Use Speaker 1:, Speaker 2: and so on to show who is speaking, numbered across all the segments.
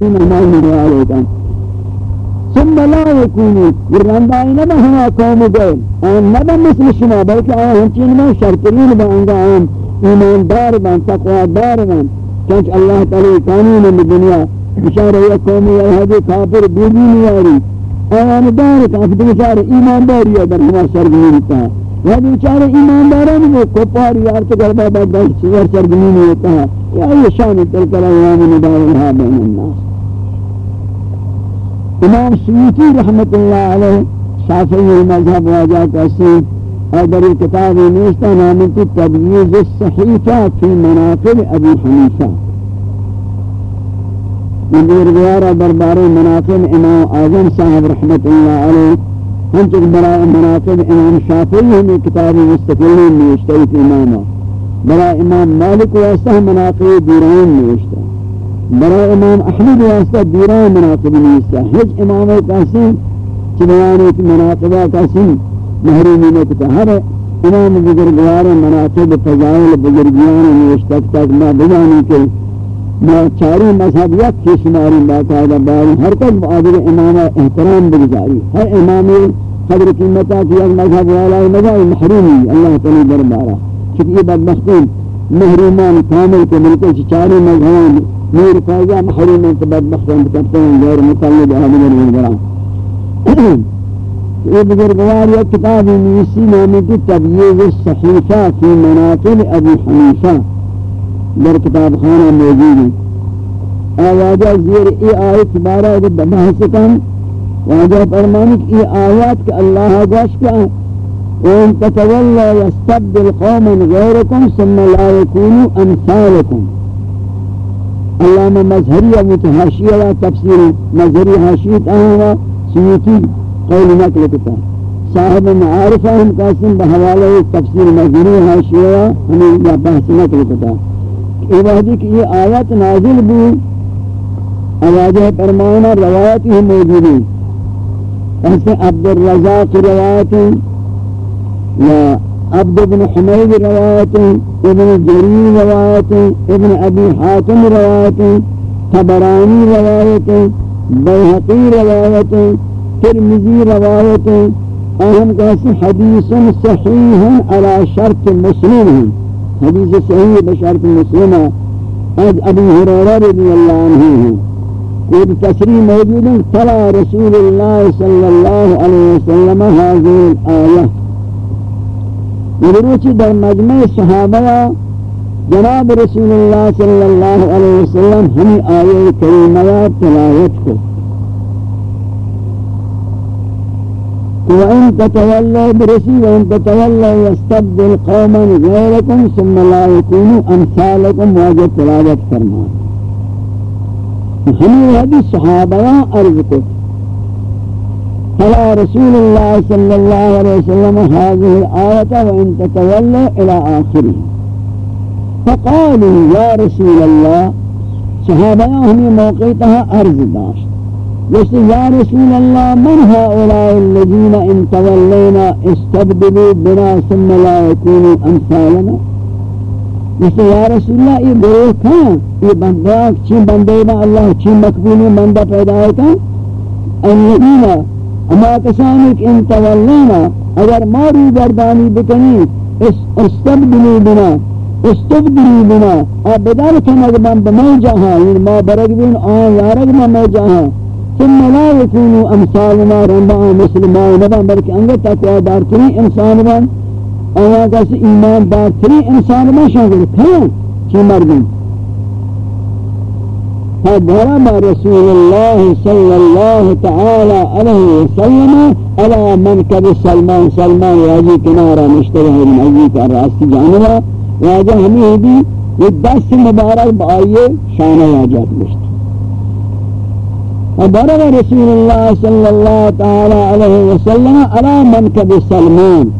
Speaker 1: مهمان رعاية ثم لا يكونوا ورندائي نبا هما قوم غير آن نبا مثل شما بلکہ آن ہمچین میں شرطرین با انگا آن ایماندار بان تقوی دار بان چونچ اللہ تعالی قانون میں دنیا بشارہ یا قومی یا حدی کافر بیدی نیاری آن دار کافر بشارہ ایمانداری در ہما سرگنین تا یا بیچارہ ایمانداران وہ کپاری یار تو گربا با دست سرگنین ہوتا ہے۔ یا یہ شان تلکر ایام ندار اللہ بین الناس۔ امام سیوطی رحمت اللہ علیہ شافعی مذہب واجہ کسی اگر کتاب نیستا نامتی تبییز الصحیفہ فی مناقب ابی حنیفہ۔ من دیر بیارہ دربار مناقب امام آزم صاحب رحمت اللہ علیہ ہم چک برای مناقب امام شافعی ہمیں کتاب مستقلی نیشتیت امامہ برای امام مالک واسطہ مناقب دیران نیشتہ برای امام احمد واسطہ دیران مناقب نیستا ہج امام قاسم چی بیانیت مناقبہ قاسم محرومی نکتا ہر امام بزرگوار مناقب فضائل بزرگیان نیشتک تک ما بجانی کے ما چاری مذہب یک کی شماری باقاعدہ باری، ہر تک معادل امام احترام بگزاری۔ ہر امامی قدر قیمتا کی یک مذہب والا مذہب محرومی، اللہ تعالی دربارہ۔ چونکہ یہ بدبختین محرومان کامل کے ملکے چاری مذہبان نور فائدہ، محروم انت بدبختان بکرتے ہیں، غیر مطلب اہل الگرام یہ بزرگوار یہ کتابی نیسی نامی کی تبییز الصحیفہ فی مناقل ابی حنیفہ۔ در کتاب خانہ موجود ہے۔ آواجہ زیر ای آیت بارہ بحث کن۔ واجہ فرمانی کہ ای آیات کہ اللہ گوش کا وَإِن تَتَوَلَّا يَسْتَبْدِلْ قَوْمًا غَيْرَكُمْ ثُمَّ لَا يَكُونُوا أَمْثَالَكُمْ۔ علامہ مظہری متحاشیہ تفسیر مظہری حاشیت آہا سیوتی قول نقل کتا۔ صاحب معارفہ ہم قاسم بحوالہ تفسیر مظہری حاشیہ ہمیں بحث نقل کتا۔ یہ وحدی کہ یہ آیت نازل بھی آواجہ فرمانا روایتی ہم موجود ہیں ایسے عبد الرزاق روایتی یا عبد بن حمید روایت ابن جریر روایت ابن ابی حاتم روایت تبرانی روایت بیحقی روایت ترمزی روایت اہم کیسی حدیث صحیح على شرط مسلم ہیں حدیث صحیح بشرط مسلم از ابی حرارہ رضی اللہ عنہ ہیں۔ کوئی تصریح موجود ہے؟ تلا رسول اللہ صلی اللہ علیہ وسلم حاضر آیہ۔ مروچی در مجمع صحابہ جناب رسول اللہ صلی اللہ علیہ وسلم ہم آئے کریمہ تلاوت کو وَإِن تَتَوَلَّوْا بِرَسِي وَإِن تَتَوَلَّوْا يَسْتَبْدِلْ قَوْمًا غَيْرَكُمْ ثُمَّ لَا يَكُونُوا أَمْثَالَكُمْ واجب تلاوت فرمان ہمیں حدیث صحابہ عرض کو فلا رسول الله صلى الله عليه وسلم هذه الآية وإن تتولى إلى آخره. فقالوا يا رسول الله صحابة هم موقعتها أرض داشت. يقول يا رسول الله من هؤلاء الذين إن تولينا استبدلوا بنا ثم لا يكونوا أمثالنا يقول يا رسول الله یہ گروہ کھاں یہ بندہ چین بندے اللہ چین مقبولی بندہ پیدا ہے۔ کھاں اما کسانی کہ ان تولینا اگر ماری گردانی بکنی استبدلی بنا استبدلی بنا۔ اب بدار کن اگر من بمی جہاں یعنی ما برگ بین، آن یارگ من میں جہاں۔ ثم لا يكونوا امثالنا رمبا مسلمان. نبا بلکہ انگا تقوی دارتری انسان بان آیا کسی ایمان دارتری انسان بان شاگر کھاں چی مردم. فضرب رسول الله صلى الله تعالى عليه وسلم على منكب سلمان. سلمان واجی کنارہ مشتبہ من عزیز الراس جانبا واجہ ہمیں بھی یہ دست مبارک بآئیے شانہ واجہ وضرب رسول الله صلى الله تعالى عليه وسلم على منكب سلمان.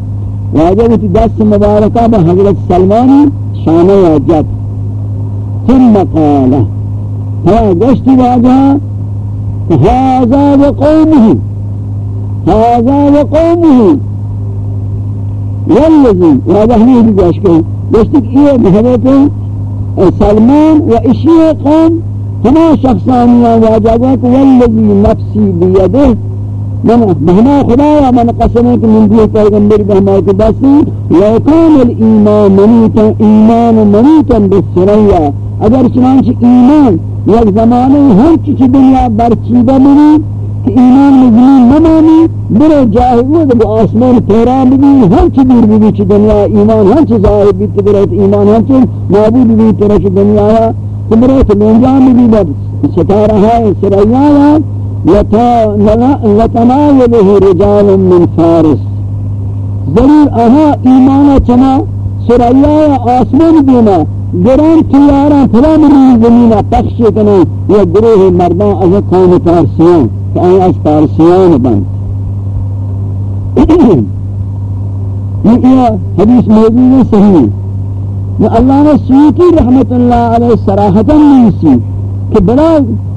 Speaker 1: واجبت دس مباركة بحضرة سلمان شانه واجب ثم قال ها گشت بعدها هذا وقومه هذا وقومه. والذي واجه هنه بگشت گشت إيه بحضرة سلمان وإشيه قوم ہما شخصانیاں واجہ گا کہ والذی نفسی بیدہ من بہما خدا یا من قسم ہے کہ من دیئے پیغمبر بہما کے دستی وکان الایمان منیتا، ایمان منیتا بسریا اگر چنانچہ ایمان یک زمانے ہر چیز دنیا برچیدہ بنی کہ ایمان مجمین نمانی برے جاہی وہ دو آسمان پیران بھی ہر چی دور بھی چی دنیا ایمان ہر چی ظاہر بھی تبرت ایمان ہر چی معبود بھی ترش دنیا. ہے تبرت لنجام بھی بد ستارہ ہے سریایا لتناوله رجال من فارس ضرور اہا ایمان چنا سریایا آسمان دینا گران تیاران فلا مری زمینہ پخش کنے یا گروہ مردان از قوم پارسیان کہ آئی از پارسیان بند یہ حدیث موجود ہے صحیح یہ اللہ نے سویتی رحمت اللہ علیہ سراحتا نہیں سی کہ بلا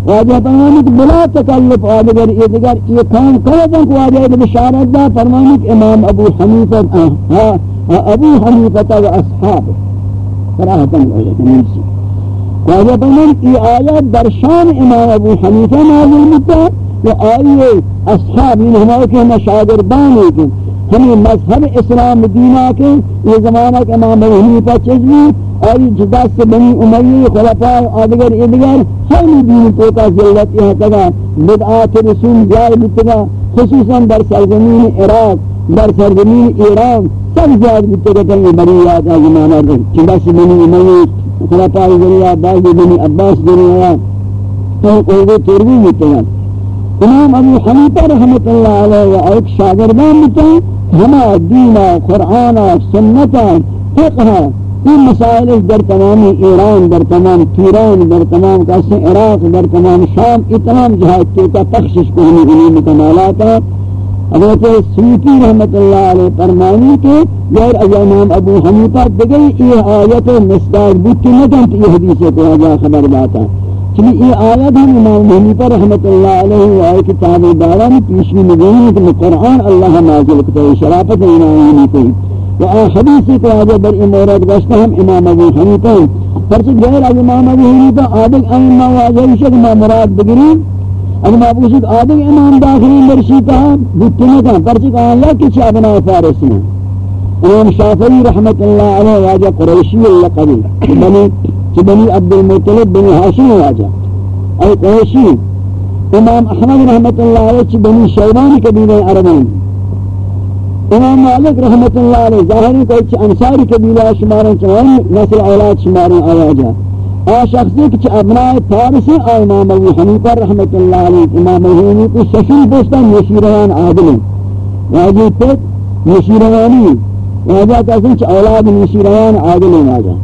Speaker 1: واجہ فرمانی کہ بلا تکلف آدگر ادگر یہ کام کردن کو واجہ بشارت دا فرمانی کہ امام ابو حنیفہ ابو حنیفہ و اصحاب سراحتا نہیں سی۔ واجہ فرمانی کہ یہ آیات درشان امام ابو حنیفہ نازل متا کہ آئیے اصحاب ان ہمارے کے ہمیں شاگردان ہیں۔ کہ مذہب اسلام دینہ کے یہ زمانہ کے امام حنیفہ چیزی آئی جدا سے بنی امیہ، خلفاء، آدگر، ادگر، ہر دین تو کا ذلت یہاں تگا بدعات رسول جائے بتگا خصوصا در سرزمین عراق، در سرزمین ایران، سب زیاد بتگا کہ بنی یاد آئی زمانہ جدا سے بنی امیہ، خلفاء ذریعہ باقی بنی عباس ذریعہ تو قوضے تربی بتگا امام ابو حنیفہ رحمت اللہ علیہ و ایک شاگردان بتائیں ہما دینا قرآن سنت فقہ این مسائل در تمام ایران، در تمام تیران، در تمام کسی عراق، در تمام شام، ای تمام جہاد کے تخشش کو ہمیں علم کمالات حضرت سیوتی رحمت اللہ علیہ فرمانی کے غیر از امام ابو حنیفہ دیگر یہ آیت مصداق بود کہ یہ حدیث کو آجا خبر باتا۔ ہے چلی یہ آیت ہم امام حنیفہ رحمت اللہ علیہ وآلہ کتاب داران پیشنی مگوئی کہ قرآن اللہ نازل کتا ہے، شرافت امام حنیفہ و آن حدیثی کو آجا بر امورت گشتا ہم امام ابو حنیفہ پرچہ غیر از امام ابو حنیفہ آدھگ ائمہ واجہ شک ما مراد بگری اگر ما پوچھت آدھگ امام داخلی مرشیتا بھتنے کا پرچہ کہا اللہ کچھ ابنا فارس میں امام شافعی رحمت اللہ علیہ واجہ قریشی اللہ قبل بنی کہ بنی عبد المطلب بنی حاشم واجہ اے قریشی إمام أحمد رحمت اللہ علیہ چی بنی شیبانی قبیلہ عربان إمام مالک رحمت اللہ علیہ ظاہری کوئی چی انصاری قبیلہ شمارن چوان نسل أولاد شمارن آواجہ آ شخصی کچھ ابناء فارسی آ امام ابو حنیفہ رحمت اللہ علیہ امام حنیفہ کو شفیل بوستان نشیران عادل. واجی تک نشیرانی واجہ چی أولاد نشیران عادل واجہ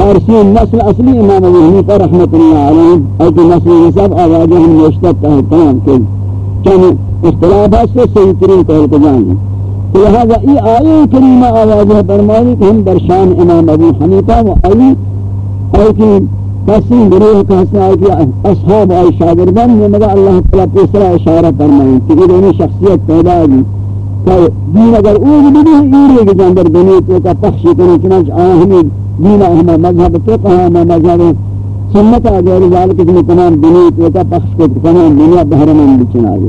Speaker 1: فارسی نسل اصلی امام ابو حنیفہ رحمت اللہ علیہ اور نسل نسب آوازیں ہم نوشتت ہے تمام کے چند اختلافات سے صحیح ترین قول کو جانیں تو لہذا ای آیے کریمہ آوازیں فرمائی کہ ہم درشان امام ابو حنیفہ و علی اور کہ قسم گروہ کا حسن آئی کہ اصحاب آئی شاگردان یہ مگا اللہ تعالیٰ پیسرا اشارہ فرمائی کہ یہ دونی شخصیت پیدا ہوئی کہ دین اگر اوز بھی نہیں ایرے کے جاندر دنیا تو کا پخشی کرنے چنانچہ آہمیں دین ہم مذہب فقہ ہم مذہب سنت غیر ذالک جن تمام دنیا تو کا پخش کو تمام دنیا بہرمن بچنا ہے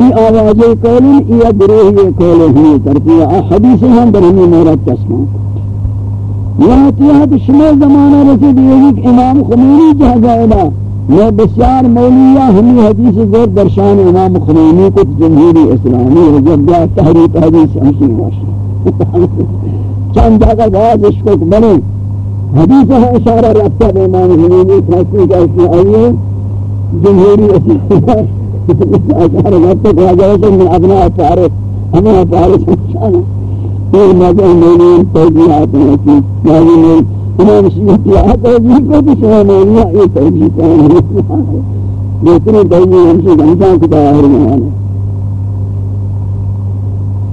Speaker 1: یہ آواز قول یہ گروہ یہ قول ہے ترتیب حدیث ہم در ہمیں مورد تسمع یہ تیہت شما زمانہ رسید یہ کہ امام خمینی جہاں الہ میں بسیار مولیہ، ہمیں حدیث زور درشان امام خمینی کو جمہوری اسلامی رجب بیا تحریف حدیث ہمشی ماشی چند جگہ بعد اس کو بنے حدیث ہے اشارہ رابطہ بے امام حنینی فیصلے کا اس میں آئیے جمہوری اشارہ رابطہ کہا جائے کہ من ابناء فارس ہمیں فارس انسانا یہ مجھے مولین توجیحات ہیں کہ ماضی میں امام شیعہ کیا توجیح کو بھی شما مولیا یہ توجیح کہاں ہے۔ دوسری توجیح ہم سے گھنٹا کتا آہر میں آنے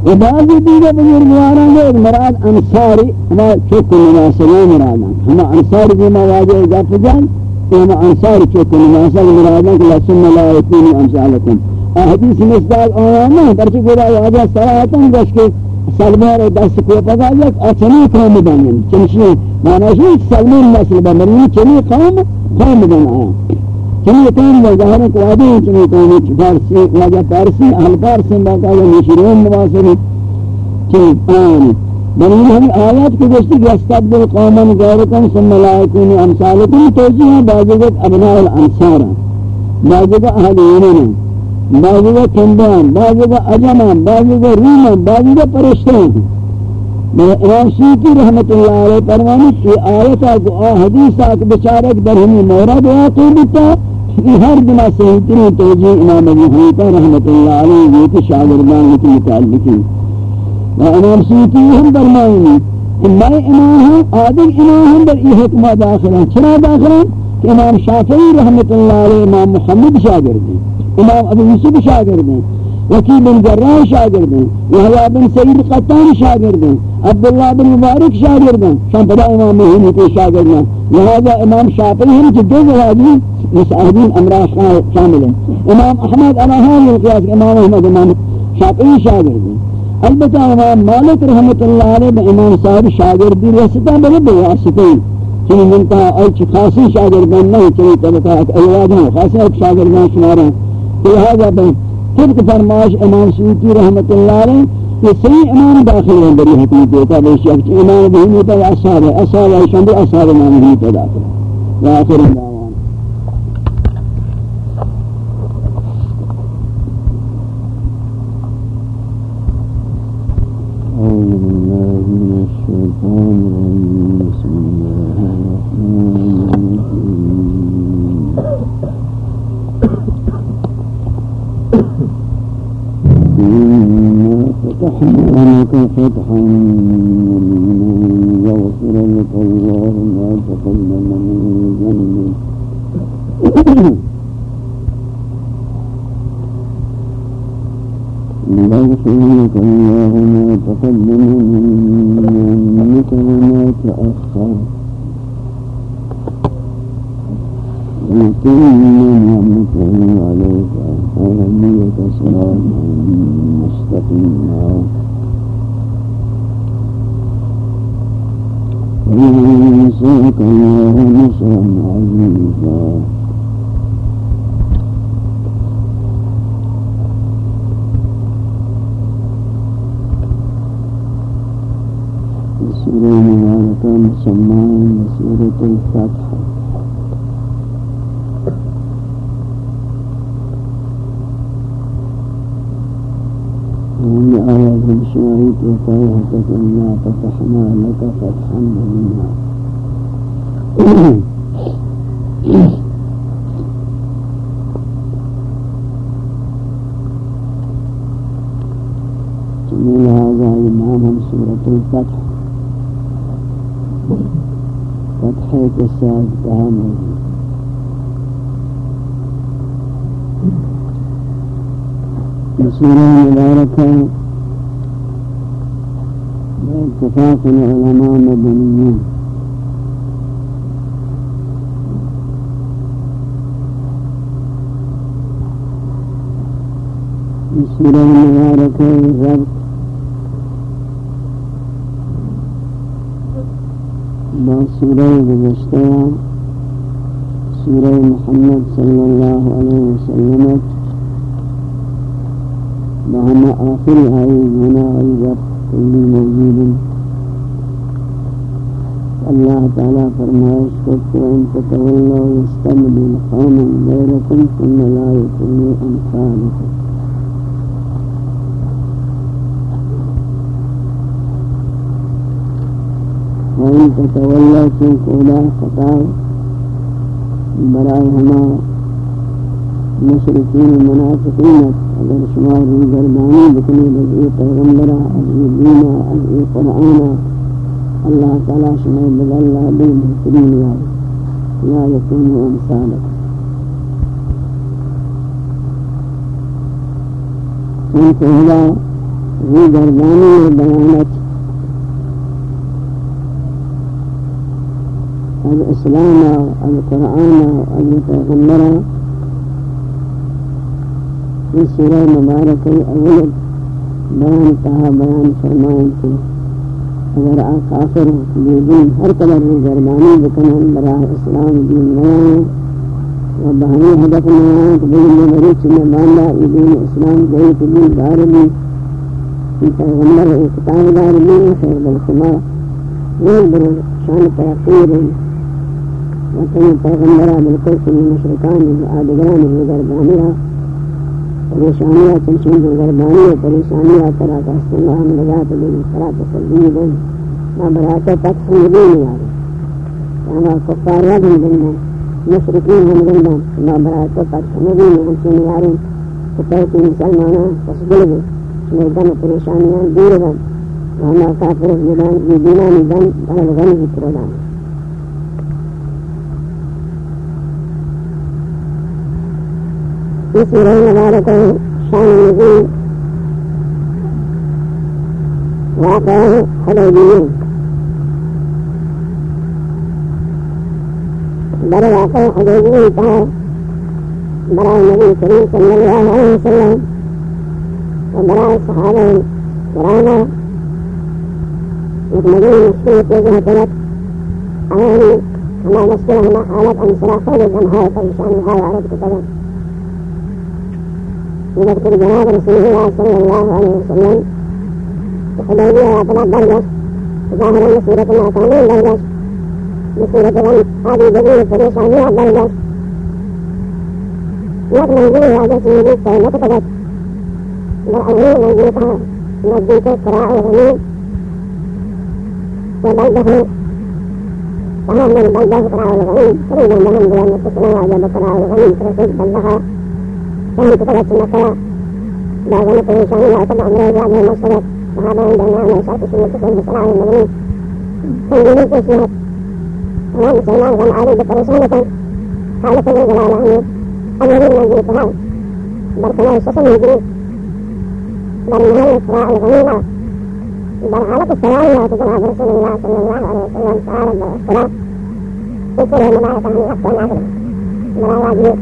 Speaker 1: و بعضی دیگر بزرگواران ہیں مراد انصاری ہما چوک نماسلہ مرادان ہما انصاری بھی مواجہ اضافہ جان کہ ہما انصاری چوک نماسلہ مرادان کہ لسن لا یتینی امثالکم حدیث مصداق آیانا پرچہ گوڑا واجہ صلاحاتاں گوش کے سلمان دست کو پگا یک اچنی قوم بنین چنشی معنی شیئی سلمان نسل بمرین چنی قوم؟ خام بن آیا چنی کون با ظاہر کو آدھے ہیں، چنی کون فارسی واجہ پارسی اہل پارسی باقا یا نشرون نواسری چنی آنی بنی ہم آیات کی گوشتی کہ استقبل قوما غیرکم ثم لا يكون امثالکم، توجیہ باجگت ابناء الانصار باجگت اہل ایمان باجگت کندان باجگت اجمان باجگت رومان باجگت پرشتان امام شیعی رحمت اللہ علیہ فرمانی کہ آیتا کو آ حدیثا کہ بچارک در ہمیں مورد واقع بتا یہ ہر بنا صحیح ترین توجیہ إمام ابو حنیفہ رحمت اللہ علیہ یہ کہ شاگردان کی متعلقی و إمام شیعی ہم فرمائنی کہ میں إمام ہوں آدھر إمام ہم در یہ حکمہ داخل ہیں چرا داخل ہیں کہ إمام شافعی رحمت اللہ علیہ إمام محمد شاگرد ہیں إمام أبو یوسف شاگرد ہیں وكيل بن جراح شاگردن يهوى بن سيد قطان بن، عبد الله بن مبارك شاگردن شان بدا إمام مهني کے شاگردن لهذا إمام شافعی هم جدو زواجی مساعدين امراء شامل إمام أحمد أنا هاي القياس إمام أحمد إمام شافعی شاگردن البتا إمام مالك رحمة الله عليه بامام صاحب شاگردی واسطہ بلے بواسطہ چنی منتا ایچ خاصی شاگردن نہیں چنی طبقہ ایوادان خاصی ایک بن شمارا۔ هذا بن خود طبق فرماش امام سیوتی رحمت اللہ علیہ یہ صحیح امام داخل ہیں بری حقیق دیتا بے شک امام بھی ہوتا ہے اصحاب ہے اصحاب ہے شنب اصحاب امام بھی ہوتا داخل ہے آخر دعوان فتحا كل علماء مدنيين. السورة المباركة ربط با سورة گذشته سورة محمد صلى الله عليه وسلم. بهما آخر آية هنا أي ربط موجود. اللہ تعالیٰ فرمائش کرتے ان تتولوا يستبدل قوما غيركم ثم لا يكونوا امثالكم وان تتولوا چونکولا خطا برای ہما مشرکین منافقین اگر شما روی گردانی بکنی بزئی پیغمبرہ از ای دینا از ای قرآن اللہ تعالی شما بدل بالبہترین یاد لا یکون امثالک ان پہلا روی گردانی بیانت از اسلام از قرآن از پیغمبرہ اس سورہ مبارک اول بیان بیان
Speaker 2: اگر کافر بیدین ہر قدر زربانی بکنن براہ اسلام دین نیان و بہنی بہمی حدف نیاں قبول مریچ میں ماندہ دین اسلام کوئی قبول دارمی. پیغمبر اقتام دارمی خیر بالخما ویل برو شان تحقیر وطن پیغمبرہ بالکل سنی مشرکان آدگان زربانی پریشانیاں چنچن جو گربانی و پریشانیاں ترا کا سنگا ہم لگا تو دیں ترا تسلی دیں نہ براتے تک سنگ بھی نہیں آ رہے ہمارا کفار رد ہم دیں مشرقین ہم دیں نہ براتے تک سنگ بھی نہیں ہم سے نہیں آ رہے تو کہتے مسلمانہ پس گئے میں دن پریشانیاں دور گئے ہمارا کافر جدان دیدانی دن بہت غنی کی يسيرون ذلك شان النزول واقعه حديبيا بل واقع حديبي انتهى براء النبي الكريم صلى الله عليه وسلم. وبراء الصحابة الكرام. يتمدون الشيخ وجهة لك عليهم كما نشكرهم حالة انصرافه للجمهور في شأن هذا عرفت كذا بمذكر جناب رسول الله صلى الله عليه وسلم. الحديبية طلب درجة ظاهرا مصيبة العصامين درجة مصيبة الغم هذه جميل فريشة مئة درجة يضمن به هذا السيد نقطبت والعظيم وجودها مديك كراعي غميم وبلده تمام من بلده كراعي الغميم تريد المهم بأن تسمع إلى كراعي الغميم ترسل بلدها كانت ثلاث مسألة لا غلطه شيء لا يتبع من غير هذه المرسلات وهذا عندنا من شرط سنة النبي صلى الله عليه وسلم تنزيل الإسناد وعن سلمان بن علي بطرسانة قال كل الجلال عنه أمر من الجهاد بركنا الشسم الجديد بأنها الإسراء الغنيمة برعالة السلام لا تجمع برسول الله صلى الله عليه وسلم سعارة بالإسراء يكره مباعثة من أقصى العقل بلا واجب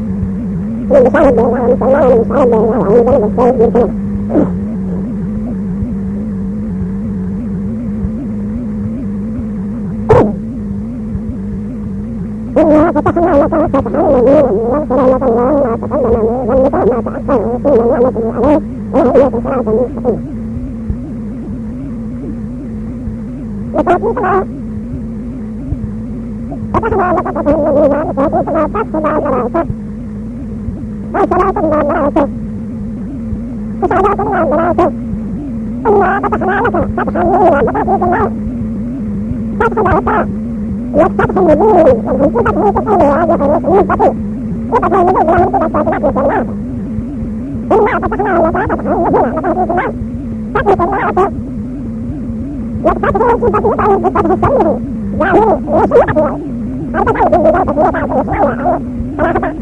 Speaker 2: من بشارة بينها مسلمان من بشارة بينها وعن جنب السيد يركنها إنا فتحنا لك فتحا مبينا ليغفر لك الله ما تقدم من ذنبك وما تأخر ويتم نعمته عليك ويهديك صراطا مستقيما. لتوفيقنا فتحنا لك فتحا مبينا لتوفيقنا تقصد الملائكة وصلاة الملائكة وصلاة الملائكة إنا فتحنا لك فتحا مبينا لتوفيق الله فتح العطاء يفتح النبي من فتحه تقول هذا المسلمين فتح فتح النبي من فتح فاتحة مسلمات إنا فتحنا لك فتحا مبينا لتوفيق الله فتح الملائكة يفتحه في فتحه بفتح السمه يعني يسمعه هذا قول بذلك في بعض يسمعه عنه فلا فتح صاحب من كلام يذكر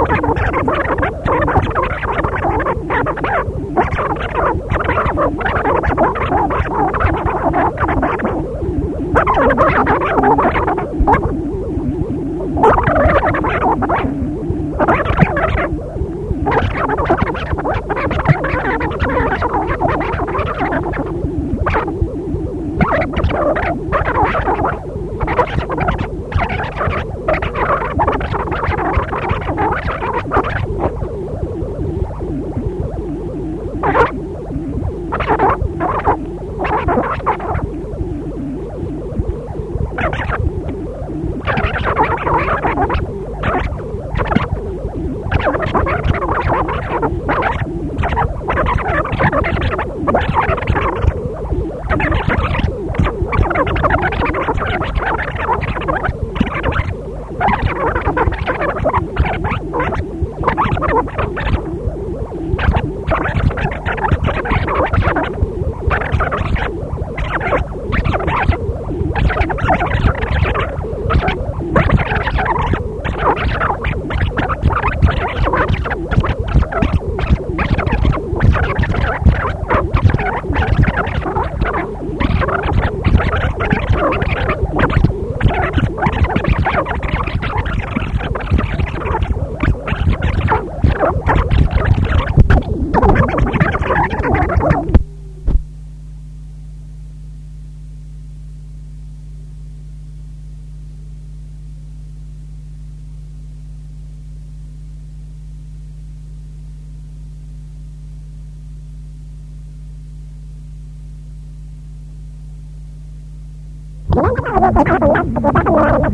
Speaker 2: Okay.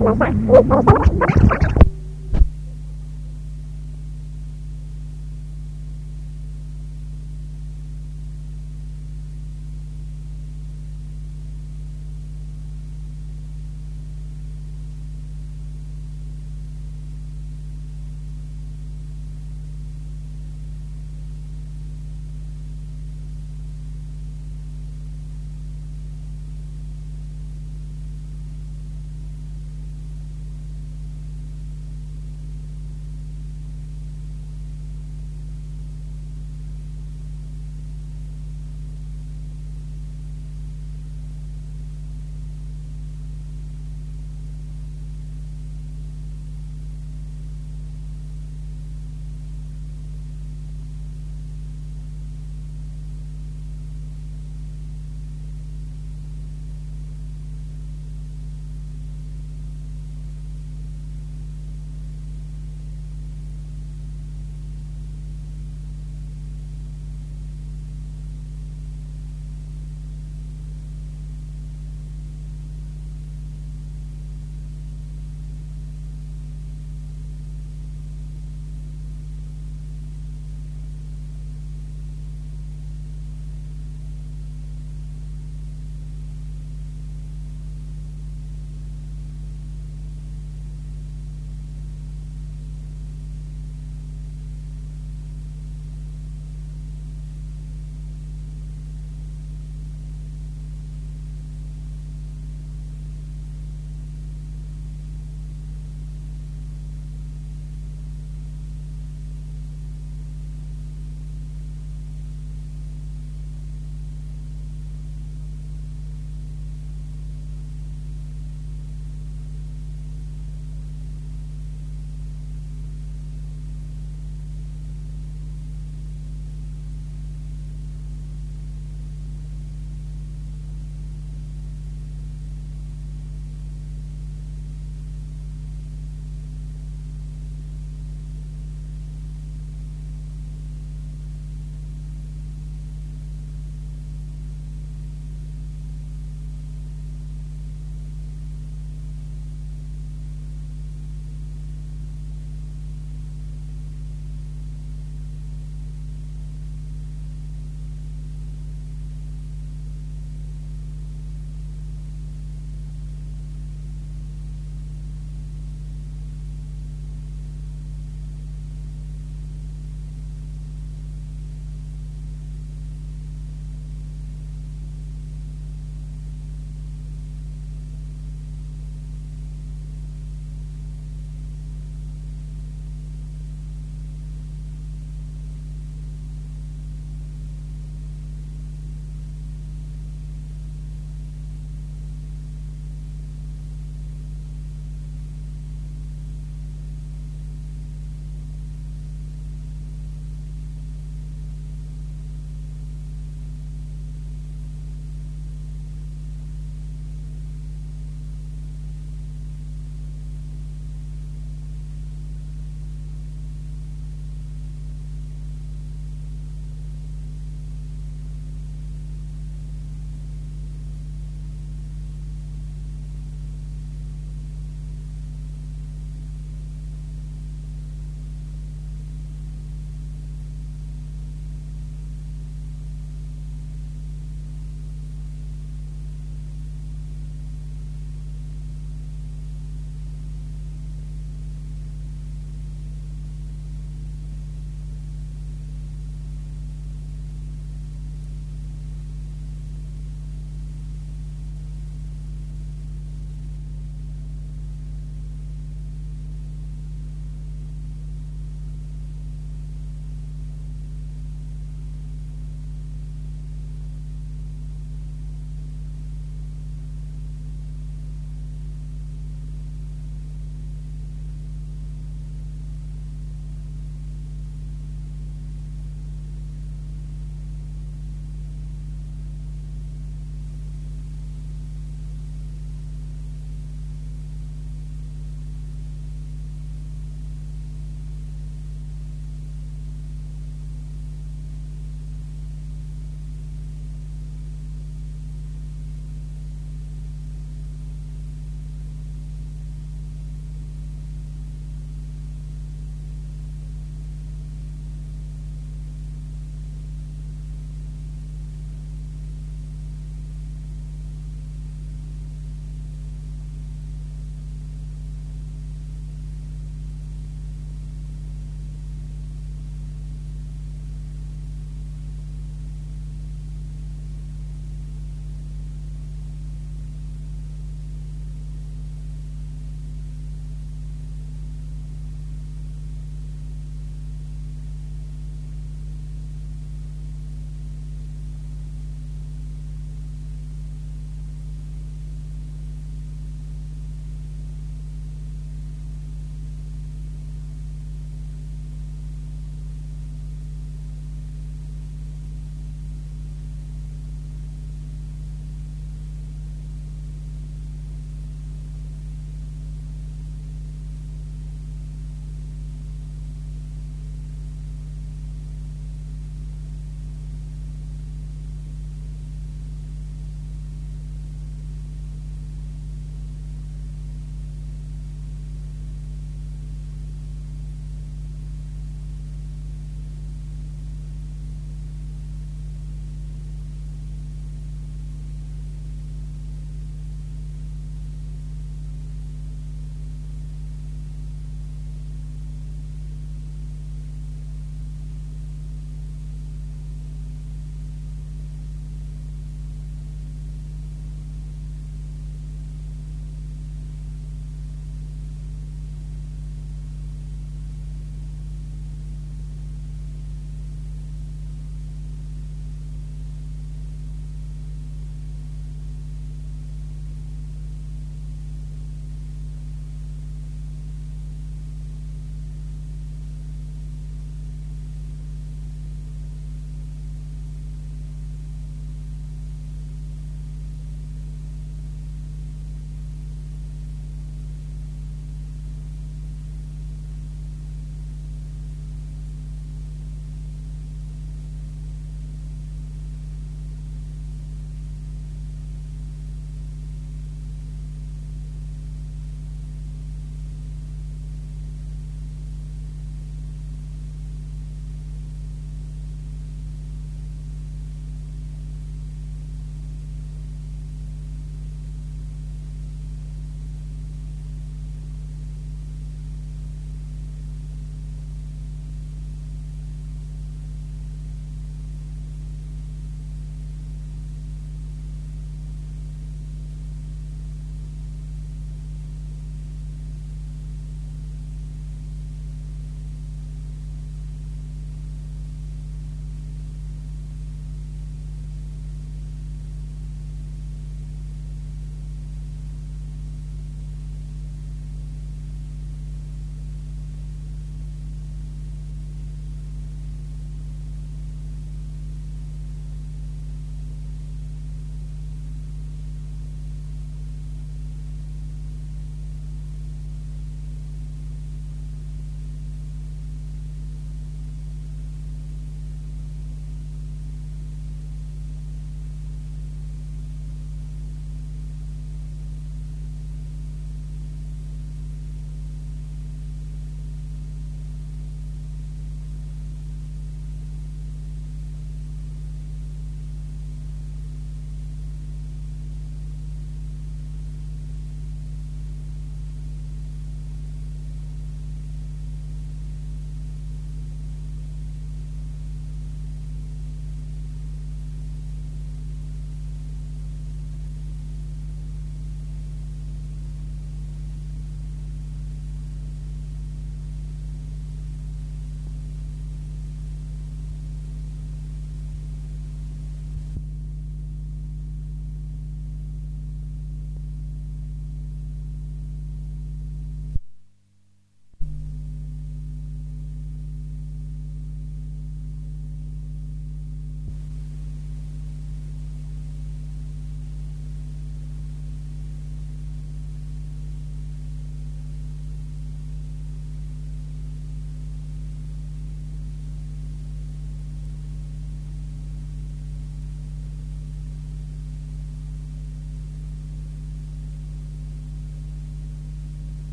Speaker 2: Oh, my God.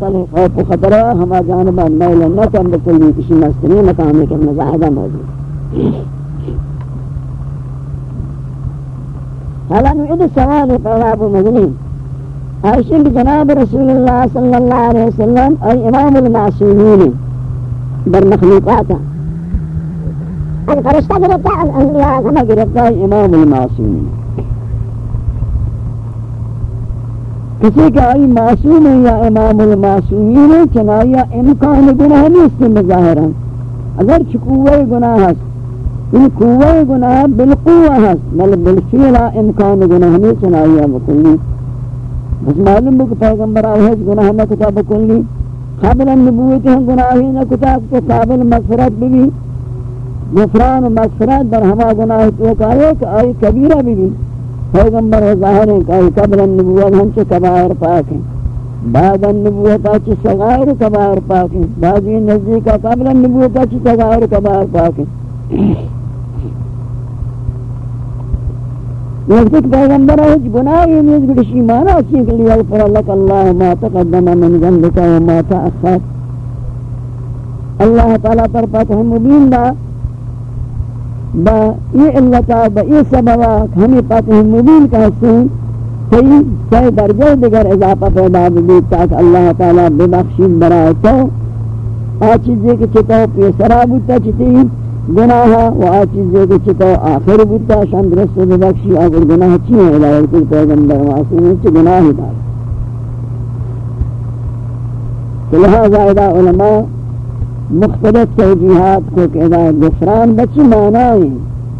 Speaker 1: مختلف خوف و خطرہ ہما جانبا میل نکم بکلی کسی مستنی مقامی کے مزاہدہ موجود حالا نوعد سوال پیدا مدنی. عائشہ جناب رسول اللہ صلی اللہ علیہ وسلم اور امام المعصومین در مخلوقاتا. آن فرشتہ گرفتا الانبیاء ہمیں گرفتا امام المعصومین. کسی کا آئی معصوم ہے یا امام المعصومین ہے چنایا امکان گناہ نہیں اس کے مظاہرہ اگر چکوہ گناہ ہے ان قوہ گناہ بالقوہ ہے بل بالفعلا امکان گناہ نہیں چنایا بکلی۔ بس معلوم بک پیغمبر آوہے گناہ نہ کتا بکلی۔ قبل النبوت ہم گناہی نہ کتا کہ قابل مغفرت بھی غفران و مغفرت در ہما گناہ تو کہے کہ آئی کبیرہ بھی بھی۔ پیغمبر ظاہر ہے کہ قبل النبوت ہم سے کبائر پاک ہیں۔ بعد النبوت اچھی صغائر کبائر پاک ہیں۔ بعضی نزدیک قبل النبوت اچھی صغائر کبائر پاک ہیں۔ وقت پیغمبر ہے گناہ یہ نیز بڑی مانا اچھی کہ لیا پر اللہ اللہ ما تقدم من ذنبك وما تأخر۔ اللہ تعالیٰ پر پاک ہم مبین دا۔ با یہ علتا، با یہ سببا ہمیں پاتہ مبین کا حسن کئی کئی درجہ دیگر اضافہ پیدا بھی تاکہ اللہ تعالیٰ بے بخشید برائے تو۔ آچیزے کے چتو پیسرا بوتا چتی گناہ، و آچیزے کے چتو آخر بوتا شند رسو بے بخشی آگر گناہ چیئے الہی کل پیغمبر معصوم چی گناہ دار۔ لہذا علماء مختلف توجیحات کو کہ ادا گفران بچی معنی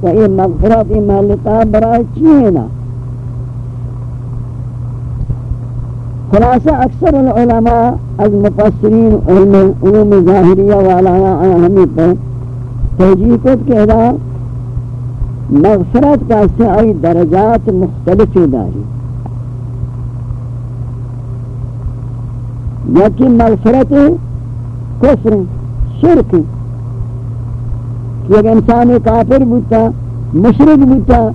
Speaker 1: تو یہ مغفرت یہ محلتا برای چیئے نا خلاصہ اکثر العلماء از مفسرین علم علوم ظاہریہ والا ہمیں پر توجیح کت کہ ادا مغفرت کا درجات مختلف داری. یکی مغفرت کفر. شرک. کہ اگر انسان کافر بودتا مشرک بودتا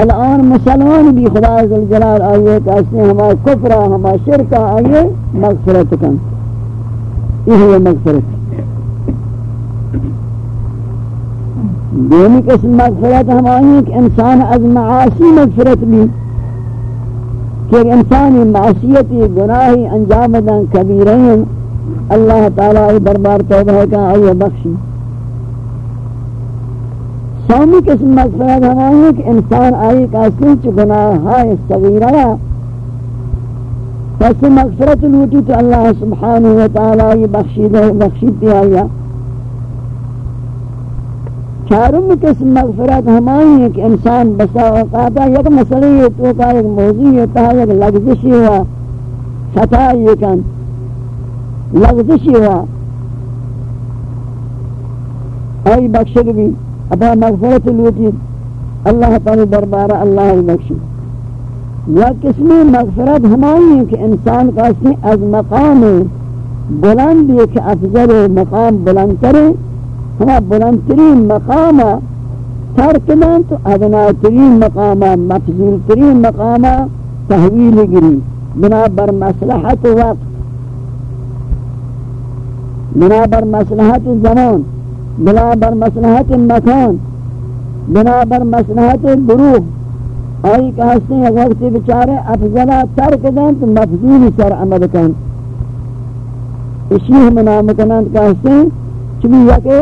Speaker 1: الان مسلمان بھی خدا عزالجلال آئیے کہ اس نے ہمارا کفرہ ہمارا شرکہ آئیے، مغفرت کن. یہ ہے مغفرت. دینی قسم مغفرت ہم آئیے کہ انسان از معاصی مغفرت بھی، کہ انسانی معصیتی گناہی انجام دن، کبیرین اللہ تعالیٰ دربار توبہ کا آئیے بخشی۔ سومی قسم مغفرت ہماری ہے کہ انسان آئی کا سنچ گناہ ہے صغیرہ پس مغفرت لوٹی تو اللہ سبحانہ وتعالی یہ بخشی دے، بخشی دیا یا چارم قسم مغفرت ہماری ہے کہ انسان بسا اوقاتا یک مسئلہ یہ تو کا ایک موضوع یہ تھا یک لگزشی ہوا، خطا یہ کن۔ لغزشی ہوا آئی بخشک بھی ابا مغفرت لوٹی اللہ تعالی دربارہ اللہ بخشی یا قسمی مغفرت ہماری ہے کہ انسان کا اسی از مقام بلند یہ کہ افضل مقام بلند کرے ہما بلند ترین مقام ترک دن تو ادنا ترین مقام مفضول ترین مقام تحویل گری بنا بر مصلحت وقت بنا بر مصلحت زمان بنا بر مصلحت مکان بنا بر مصلحت گروہ. آئی کہ ہستے ہیں وقت بچارے افضلہ ترک دیں تو مفضول سر عمل کن. اسی ہم نام کنند کہ ہستے ہیں چلی یکے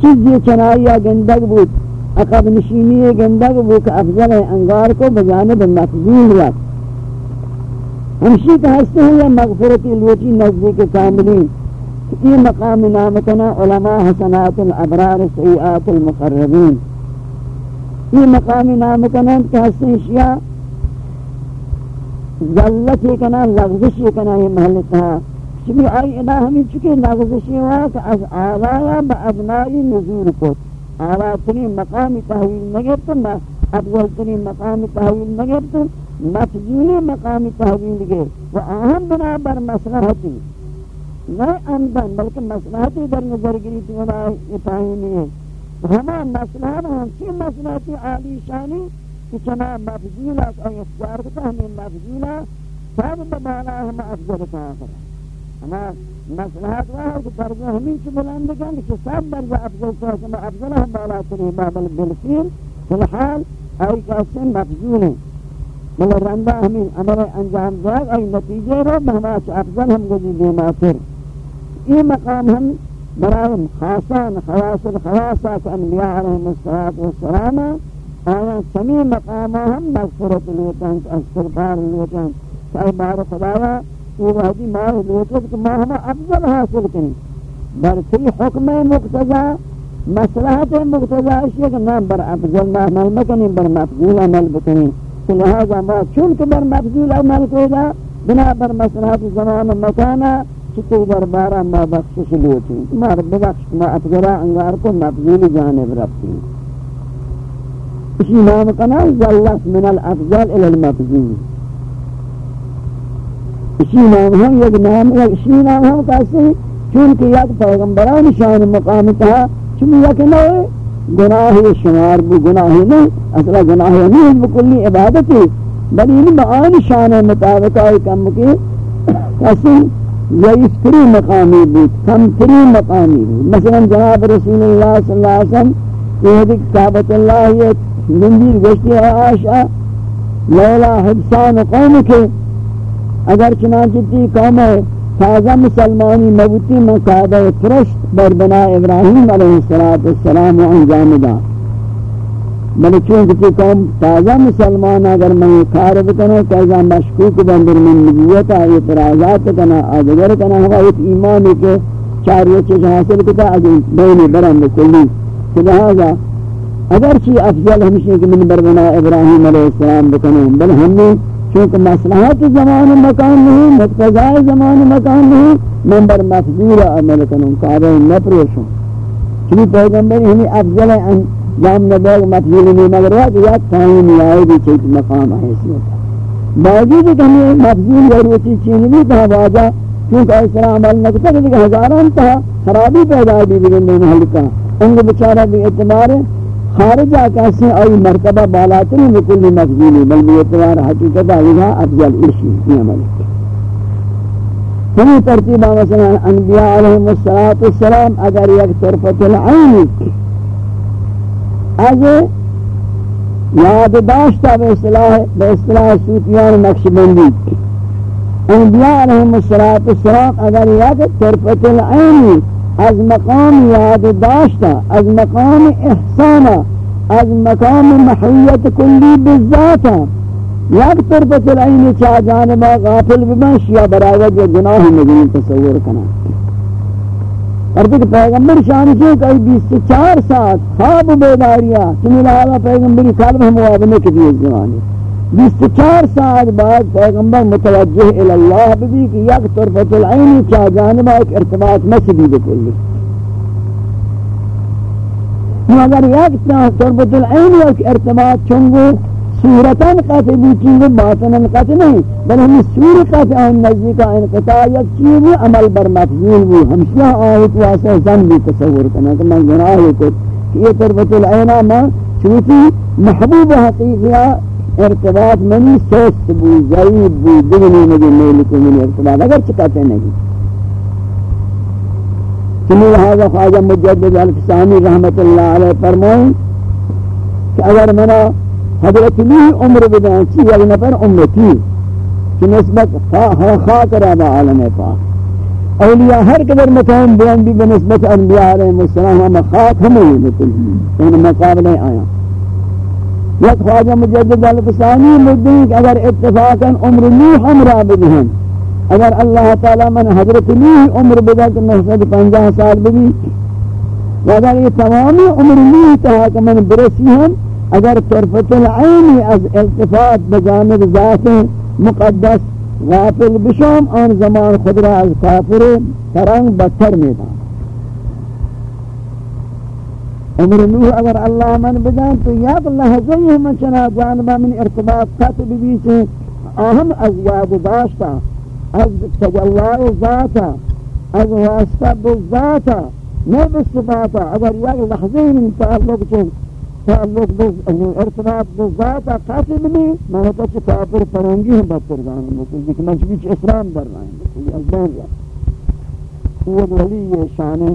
Speaker 1: چیز یہ چنائیہ گندگ بود. اقب نشینی گندگ بود کہ افضل انگار کو بجانب مفضول وقت ہمشی کہ ہستے ہیں یا مغفرتی لوٹی نزدیک کاملین. یہ مقام نامتنا علماء حسنات الابرار سیئات المقربین یہ مقام نامتنا کہ حسن شیعہ ذلت کنا لغزش یہ کنا یہ محلتها چبی آئی ادا ہمیں چکے لغزشی ہوا کہ از آلایا با ابنائی نزول کت آلا تنی مقام تحویل نگرت افضل تنی مقام تحویل نگرت مفضول مقام تحویل گر و اہم بنا بر مسلحتی نہ اندن بلکہ مصلحتی در نظر گری تو ہمارا اتاہینی ہے ہما مسئلہ ہم کی مسئلہتی عالی شانی؟ کہ چنا مفضولا اور اختیار کتا ہمیں مفضولا سب بمانا ہم افضل کا آخر اما مصلحت وہ ہے کہ فرض ہمیں چھ بلند کن، کہ سب برز افضل قاسم افضل ہم بالا تری باب البلسیر فی الحال ای قاسم مفضول ہیں۔ بل رندہ ہمیں عمل انجام داد ای نتیجے رو مہما چھ افضل ہم گزی دیما تر۔ یہ مقام ہم برای خاصان خواص الخواصات انبیاء علیہ السلام آیا سمی مقام ہم مغفرت لیتن استغفار لیتن کہ بار خداوا وہ وحدی ما لوٹت کہ ما ہم افضل حاصل کریں۔ بر فی حکم مقتضا مصلحت مقتضا اشیاء کہ نام بر افضل عمل مکنی بر مفضول عمل بکنی لہذا ما چونکہ بر مفضول عمل کو بنا بر مصلحت زمان و مکانا چطور در بارا ما بخشش لیتی ما ببخش ما افضل انگار کو مفضول جانب رفتی اسی نام کنا زلت من الافضل الى المفضول اسی نام ہم یک نام یک اسی نام ہاں ہم کہتے ہیں چونکہ یک پیغمبران شان مقام تھا، چونکہ یک نوے گناہ شمار بو گناہ نہیں اصلا گناہ نہیں بکلی عبادت ہے بل ان بآن شان مطابق آئی کم کے کہتے ہیں ضعیف تری مقامی بود کم تری مقامی بود. مثلا جناب رسول اللہ صلی اللہ علیہ وسلم یہ دیکھ کعبت اللہ یہ زندیر گشتی ہے آشا لولا حبسان قوم کے اگر چنانچہ تی قوم ہے تازہ مسلمانی مبتی مقابہ پرشت بر بنا ابراہیم علیہ السلام و انجام دا بلے چونکہ تی قوم تازہ مسلمان اگر میں کار بکنا تازہ مشکوک بندر من نبیتا اعتراضات کنا آدگر کنا ہوا ایک ایمانی کے چاری چیز حاصل کتا اگر بین برم بکلی لہذا، اگر چی افضل ہمشی کہ من بر بنا ابراہیم علیہ السلام بکنا بل ہمیں چونکہ مصلحت زمان مکان نہیں مقتضاء زمان مکان نہیں، منبر مفضول عمل کنوں، کعبہ نپروشوں چونکہ پیغمبر ہمیں افضل انجام نبیل مفضول نہیں مگر ہے کہ یک تعین آئے گی چیت مقام حیثیت باوجود کہ ہمیں مفضول ضرورتی چیز نہیں تھا واجہ، کیونکہ اس طرح عمل نہ نکتا کہ ہزاران تھا خرابی پیدا بھی بگن دین حلقہ انگو بچارہ بھی اعتبار ہے خارجہ کیسے آئی مرتبہ بالاتری مکلی مفضولی بل بیعتبار حقیقت آئیها افضل ارشی یہ عمل۔ ہمیں ترتیبہ مثلا انبیاء علیہ السلام اگر یک طرفت العین از یاد داشتا بے اصلاح بے اصلاح سوتیان نقش بندی انبیاء علیہ السلام اگر یک طرفت العین، از مقام یاد داشتا از مقام احسانا از مقام محیت کلی بالذاتا یک طرفت العین چا جانبا غافل بمن شیا براوت یا گناہ مجنین تصور کنا اور دیکھ پیغمبر شان سے کئی بیس سے چار ساعت خواب بیداریا تمہیں لہذا پیغمبری قلب ہم موابنے کے دیئے زمانے بیس سے چار ساعت بعد پیغمبر متوجہ الاللہ بھی کہ یک طرفت العین چاہ جانبہ ایک ارتباط مسجدی بکلی اگر یک طرفت العین ایک ارتباط چنگو صورتاً قطع بھی چنگو باطناً قطع نہیں بل ہمیں سور قطع آن نزدی کا انقطاع یک چیز عمل بر مفضول بھی ہمشیہ آیت واسع زن بھی تصور کرنا کہ میں گناہ کو کہ یہ طرفت العین ما چوتی محبوب حقیقیہ ارتباط منی سوست بو ضعیب بو دگنی مجھے میل کو منی ارتباط، اگر چکاتے نہیں۔ چنی لہذا خواجہ مجدد الفسانی رحمت اللہ علیہ فرمائیں کہ اگر منا حضرت لی عمر بدان چی یک نفر امتی کہ نسبت خاک رابع عالم پاک اولیاء ہر قدر مقام بیان بھی بنسبت انبیاء علیہ السلام. ہم خاک ہمیں مثل ان یعنی مقابلے آیا. یک خواجہ مجدد الفسانی مدین کہ اگر اتفاقا عمر نوح امرہ بدہن اگر اللہ تعالی من حضرت نوح عمر بدہ کہ محسد پنجہ سال بدی، و اگر یہ تمامی عمر نوح تہا من برسی ہم اگر طرفت العینی از التفات بجانب ذات مقدس غافل بشام آن زمان خود را از کافر ترنگ بتر میدان. عمر نوح اگر اللہ من بدان تو یاد لحظه ہی من چنا جانبا من ارتباط قطع بھی سے اہم از یاد داشتا از تجلال ذاتا، از واسطہ بالذاتا نہیں بالصفاتا اگر یک لحظه من تعلق چن تعلق بز ارتباط بالذاتا قطع بھی میں تو کافر فرنگی ہم بدتر جانب کو کہ من چھ اسلام در رہا ہوں یہ از بان یہ ولی یہ شان ہے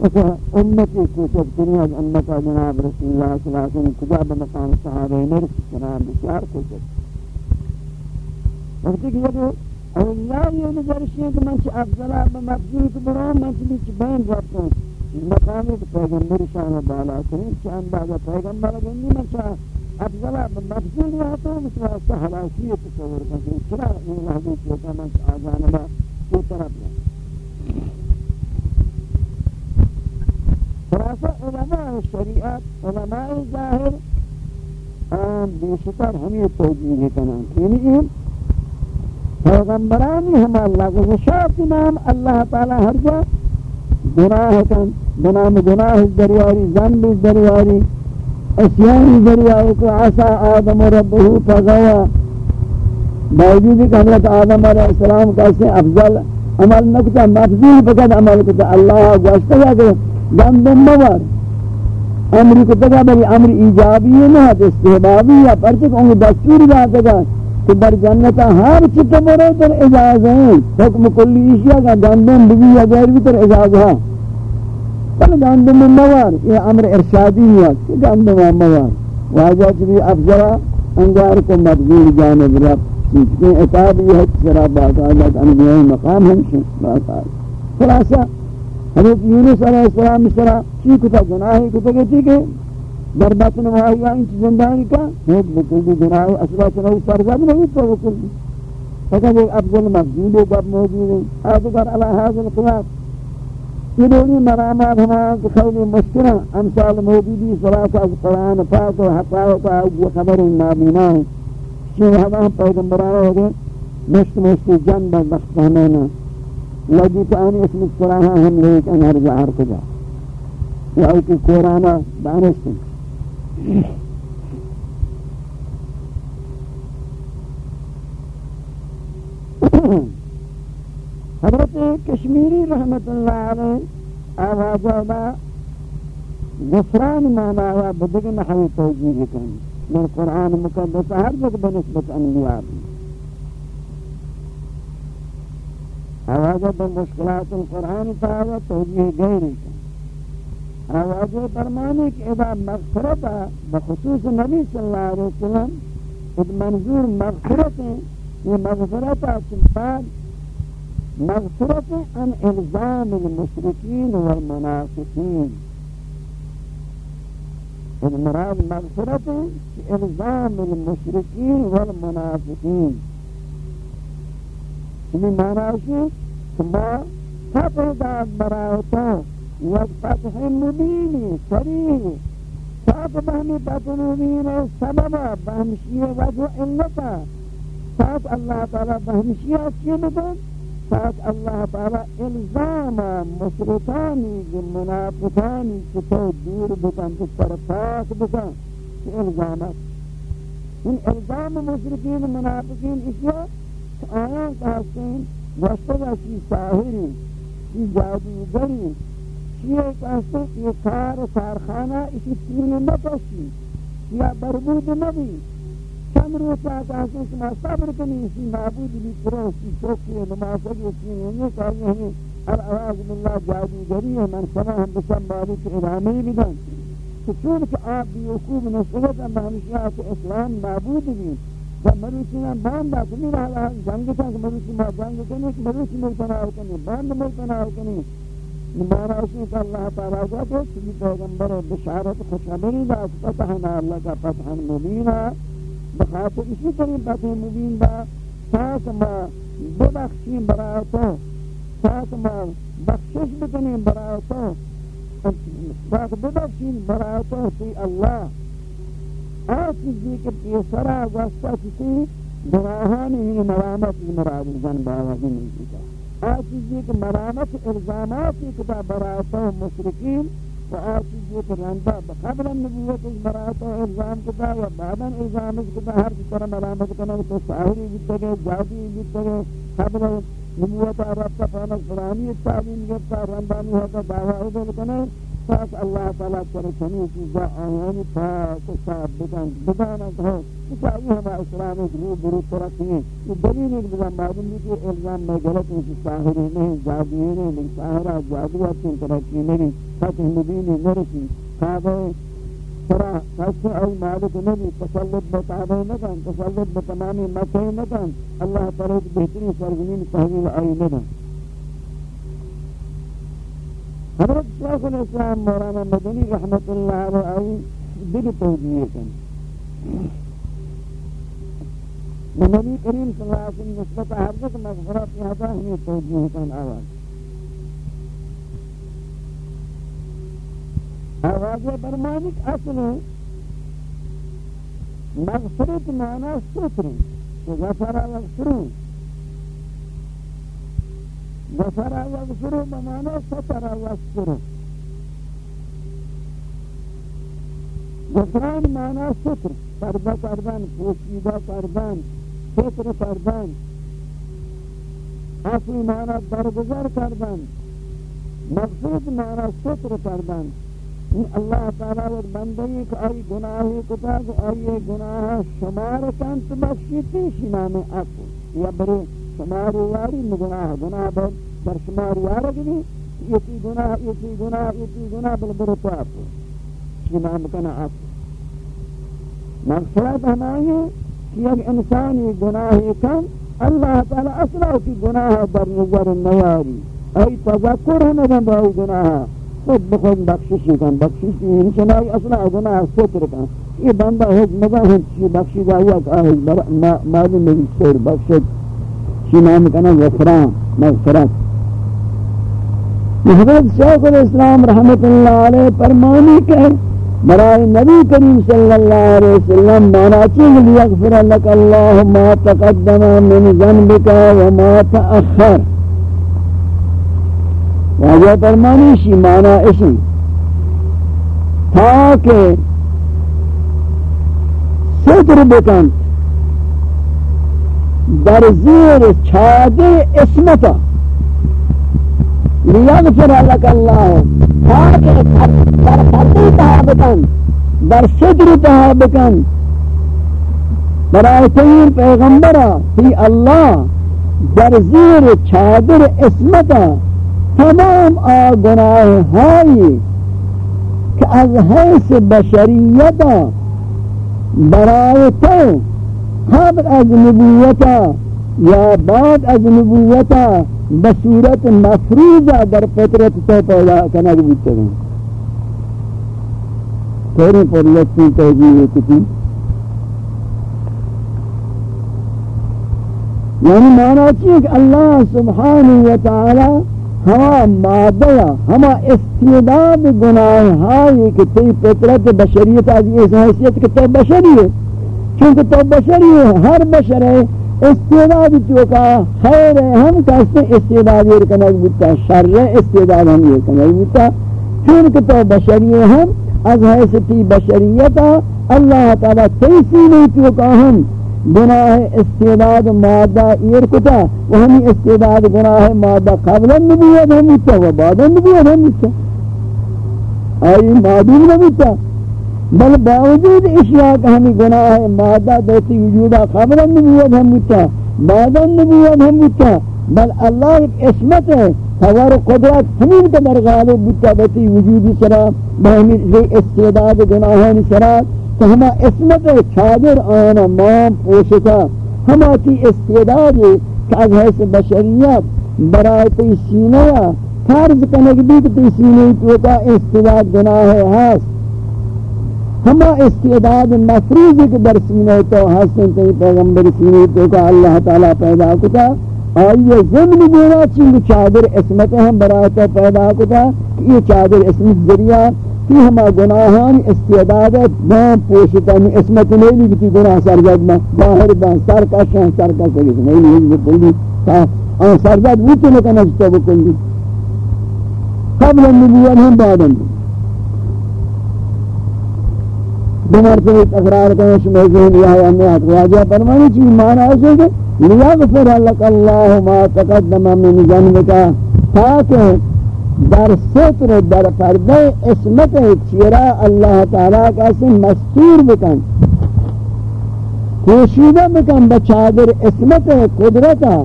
Speaker 1: اچھا، امتی کو جب دنیا امتا جناب رسول اللہ صلی اللہ علیہ وسلم کجا بمقام صحابہ نرس جناب بسیار کو جب وقتی کہ یہ اولیاء یہ نظرشی ہے کہ من چھ افضلہ بمفضول کو برام من چھ بیچ بین ربتا ہوں مقامی کہ پیغمبر شان بالا کریں چاند باغا پیغمبر گنی من چھ افضلہ بمفضول رہتا ہوں مثل ایسا حلاسی تصور کریں چرا یہ لحظی چوتا من چھ آزانبا کی طرف ہے خلاصہ علماء شریعت، علماء ظاہر بیشتر ہمیں توجیہ کنان یعنی پیغمبرانی ہم اللہ کو وشاف نام اللہ تعالی ہر جا گناہ کن گناہ گناہ دریاری ذنب دریاری اسیانی دریاری کو عصا آدم ربہ فغوا باوجود کہ حضرت آدم علیہ السلام کا سے افضل عمل نکتا مفضول فقط عمل کتا اللہ گوشتا گیا کہ ذنب موار امری کو تگا بلی امر ایجابی ہے نا استحبابی ہے پرچک انگو دستور جاتا گا کہ بر جنتا ہر چیز مرے تر اجازت ہے۔ حکم کلی اشیاء کا گندم بھی یا غیر بھی تر اجازت ہے۔ پر گندم موار یہ امر ارشادی ہے کہ گندم موار واجہ چلی افضل انگار کو مبذول جانب رب۔ چیزیں اتاب یہ ہے سرا باقاعدہ انبیاء مقام ہم شن باقاعدہ خلاصہ، حضرت یونس علیہ السلام اس طرح چی کتا گناہی کتا کہتی کہ در بطن واہی آئین چی زندانی کا ایک بکلی گناہ اصلا چنہی سرزد نہیں تو بکلی فقط ایک افضل مفضول ایک اب موجود ہے آدھگر علی حاضر قیاد یہ دونی مرامات ہمارا کہ خیلی مشکل امثال موجودی صلاة از قرآن پاک و حقائق و خبر نابینا ہے چین ہمارا پیغمبران ہو گئے مشت مشتی جنب وقت ہمینا لگی تو آنی اسم قرآن ہم لیک انہر جہر کجا. یا اوکی قرآن بانستی حضرت کشمیری رحمت اللہ علیہ آوازہ با غفران مانا ہوا بدگ نحوی توجیہ کریں من قرآن مقدس ہر جگ بنسبت انبیاء بھی آوازہ بمشکلات القرآن تاوہ توجیہ گئری کریں آواز فرمانے کہ اذا مغفرت بخصوص نبی صلی اللہ علیہ وسلم اد منظور مغفرت یہ مغفرت بعد مغفرت عن الزام المشركين والمنافقين المراد مغفرت الزام المشركين والمنافقين یہ معنی ہے کہ ما فتح داد براتا والفتح المبين صريح. صاف بهمي فتح المبين سبب بهمشية وجه علتا صاف الله تعالى بهمشية اسكينتا صاف الله تعالى إلزام مشرطاني منافقاني كتو دور بكن تطرفاك بكن الزامات إن إلزام مشرقین منافقین اشیاء آیان کہاستے وستگا کی ساہری کی جادوگری یہ کہتے یہ کار کارخانہ اسی تین نپسی یا بربود نبی چند روچا کہتے کہ میں صبر کنی اسی معبود بھی کرو اسی چوکی نمازد اسی یہ کہتے ہیں العواز باللہ جادوگری ہے من سمع ہم بسم مالک ادامی بدن کہ چونکہ آپ بھی حکوم نسلت ہم ہمشیہ کہ اسلام معبود بھی جب مروسی میں باندھا کنی رہا جنگ تھا کہ مروسی میں جنگ کنی مروسی ملتنا ہو کنی باندھ ملتنا ہو دوبارہ اسی کا اللہ تعالیٰ کا تو سبی پیغمبر بشارت خوشحبری با فتحنا اللہ کا فتح مبینہ بخاطر اسی طرح فتح مبین با ساس ما ببخشیم برای تو ساس ما بخشش بکنیم برای تو ساس ببخشیم برای سی اللہ آتی جی که پیسرا وسط سی گناهانی مرامت مرابی زن باوزن میکنه کیتا آسیزی کہ مرامت الزاماتی کتا برایتا مشرکین و آسیزی کہ رنبا بخبر النبوت از برایتا الزام کتا و بعدا الزام کتا ہر کتا مرامت کتا تو ساہری جتا گئے جادی جتا گئے خبر نبوت رب فانا فرانی تعلیم گفتا رمبانی ہوتا دعوی ادل کنے پاک اللہ تعالیٰ کرتنی چیزا آیانی پاک صاحب بدن بدانت ہو چاہیے ہمیں اسلام ایک رو برو ترقی ہیں یہ دلیل ایک بزن معلوم بھی کہ الزام میں غلط ہوں کہ ساہری نہیں جادوی نہیں ساہرہ جادوہ کی ترقی نہیں فتح نبینی نرسی خوابہ ترى خاصة أو مالك نبي تسلط بتعبه نبان تسلط بتمام مكه نبان. الله تعالى بهتري سرزمين تهويل أي نبان حضرت شیخ الاسلام مولانا مدنی رحمت اللہ علیہ دل توجیہ کن. نبی کریم صلی اللہ علیہ وسلم نسبت حضرت مغفرات یہاں ہمیں توجیہ کن آواز. آواز برمانک اصل مغفرت معنی ستر غفر غفرون غفر یغفر بمعنى ستر یغفر غفران معنی ستر پردہ کردن پوشیدہ کردن ستر کردن. عفو معنی درگزر کردن. مغفرت معنی ستر کردن. اللہ تعالیٰ اور بندگی کہ آئی گناہی کتا کہ آئی گناہ شمار کنت بخشیتی شنام عفو یا برے شمار یاری گناہ گناہ بل در شمار یارک نہیں۔ یتی گناہ یتی گناہ یتی گناہ بل برو آپ یہ نام کنا آپ مغفرت ہمائی کہ ایک انسانی گناہی کم اللہ تعالی أصلا کی گناہ در نظر نیاری۔ ای تذکر ہمیں بائی گناہ۔ خود بخود بخششی کن بخششی انسانائی اصلا گناہ ستر کن یہ بندہ حج مزا ہنچی بخشی جایا کہ آہج معلوم نبی سیر بخشت کی نام کنا غفران مغفرت حضرت شیخ الاسلام رحمت اللہ علیہ فرمانی کہ برائے نبی کریم صلی اللہ علیہ وسلم مانا چیز لیغفر لک اللہ ما تقدم من ذنبک وما تأخر. واجہ فرمانی شی مانا اسی تاکہ صدر بکن در زیر چادر اسمتا لیغفر لك الله تاکہ در پردی تہا بکن، در صدر تہا بکن۔ برای تیر پیغمبرا فی اللہ، در زیر چادر اسمتا تمام آ گناہ ہائی کہ از حیث بشریتا برای تو قبل از نبوتا یا بعد از نبوتا بصورت مفروضہ در فطرت تو پیدا کنگ بیتے ہیں تیرے پر لطفی تحجیح کتی یعنی معنی چیئے کہ اللہ سبحانہ وتعالی ہما مادیا ہما استعداد گناہ ہائی کہ تی فطرت بشریت از اس حیثیت کہ تو بشری ہے۔ چونکہ تو بشری ہے، ہر بشر ہے، استعداد چوکا خیر ہے، ہم کہتے ہیں استعداد یہ کنک بودتا شر ہے، استعداد ہم یہ کنک بودتا چونکہ تو بشری ہے ہم، از حیثتی بشریتا، اللہ تعالیٰ تیسی نہیں چوکا ہم۔ گناہ استعداد مادہ ایر کتا وہ ہمیں استعداد گناہ مادہ قبل النبوت ہم ہوتا و بعد النبوت ہم ہوتا آئی معدوم نہ بل باوجود اشیاء کا ہمیں گناہ مادہ دیتی وجودہ قبل النبوت ہم متا بعد النبوت ہم متا بل اللہ ایک اسمت ہے خبر قدرت ہمیں قدر غالب بتا دیتی وجودی سرا بہمی استعداد گناہان سرا تو ہما اسمت چادر آنا مام پوشتا ہما کی استعداد کہ از حیث بشریت برای تی سینہ فرض کنگ بھی کہ تی سینہ تو کا استعداد گناہ ہے ہما استعداد مفروض کے در سینے تو حسن تی پیغمبر سینے تو کا اللہ تعالی پیدا کتا۔ آئیے ضمن دینا چنگ چادر اسمت ہم برایتا پیدا کتا۔ یہ چادر اسمت ذریعہ کی ہما گناہان استعدادت نام پوشتا میں اسمت نہیں لگتی گناہ سرزد میں، باہر بان سرکشن سرکشن نہیں نہیں بکلی آن سرزد وہ تو ویچے نکنجتا بکلی قبل النبوان ہم بعد النبوان دو مرتبہ تقرار کرنے سے ذہن یہ ہے ہمیں حق واجہ فرمانی چیز معنی ہے کہ لیغفر لك الله ما تقدم من ذنبك تاکہ در ستر در پردے اسمت چیرا اللہ تعالیٰ کا سے مستور بکن پوشیدہ بکن بچادر اسمت قدرتا،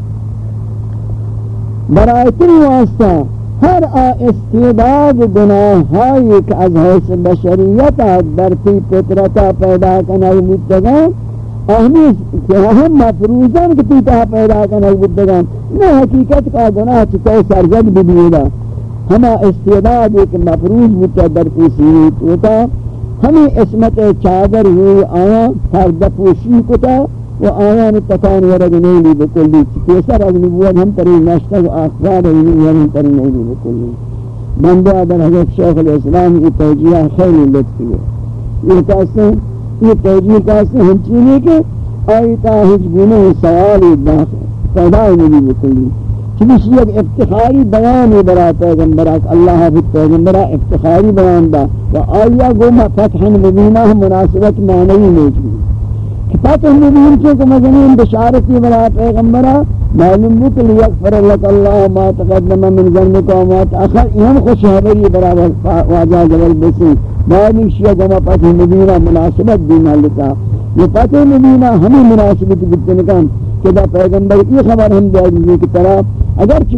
Speaker 1: برای تری واسطہ ہر استعداد گناہ ہائی کہ از حیث بشریتا درتی پترتا پیدا کنائی مدگان اہمی کہ ہم مفروضان کہ تیتا پیدا کنائی مدگان نہ حقیقت کا گناہ چکے سرزد بھی ہما استعداد ایک مفروض بتا درتی سیریت ہوتا ہمیں اسمت چادر ہوئی آیا، فرد پوشی کتا و آیان تکان ورد نیلی بکلی کیسر از نبوت ہم تری نشتہ و آخبار نیلی ہم تری نیلی بکلی۔ بندہ در حضرت شیخ الاسلام کی توجیہ خیلی لطفی ہے یہ کہتے ہیں یہ توجیہ کہتے ہیں ہم چینے کے آیتا ہج گنے سوالی داخل پیدا نیلی بکلی چنش یک افتخاری بیانی برا پیغمبر اللہ بھی پیغمبر افتخاری بیان دا۔ و آیا گوما فتح مبینہ مناسبت معنی موجود فتح مبین چونکہ مزنین بشارتی برا پیغمبرہ معلوم بھی کہ لیکفر لک اللہ ما تقدم من ذنبک و ما تأخر۔ اہم خوش حبری برا واجہ جبل بسی۔ معلوم شیعہ جمع فتح مبینہ مناسبت دینا لتا یہ فتح مبینہ ہمیں مناسبت بتنکان خدا پیغمبر یہ خبر ہم دے دی کہ طرح اگر چہ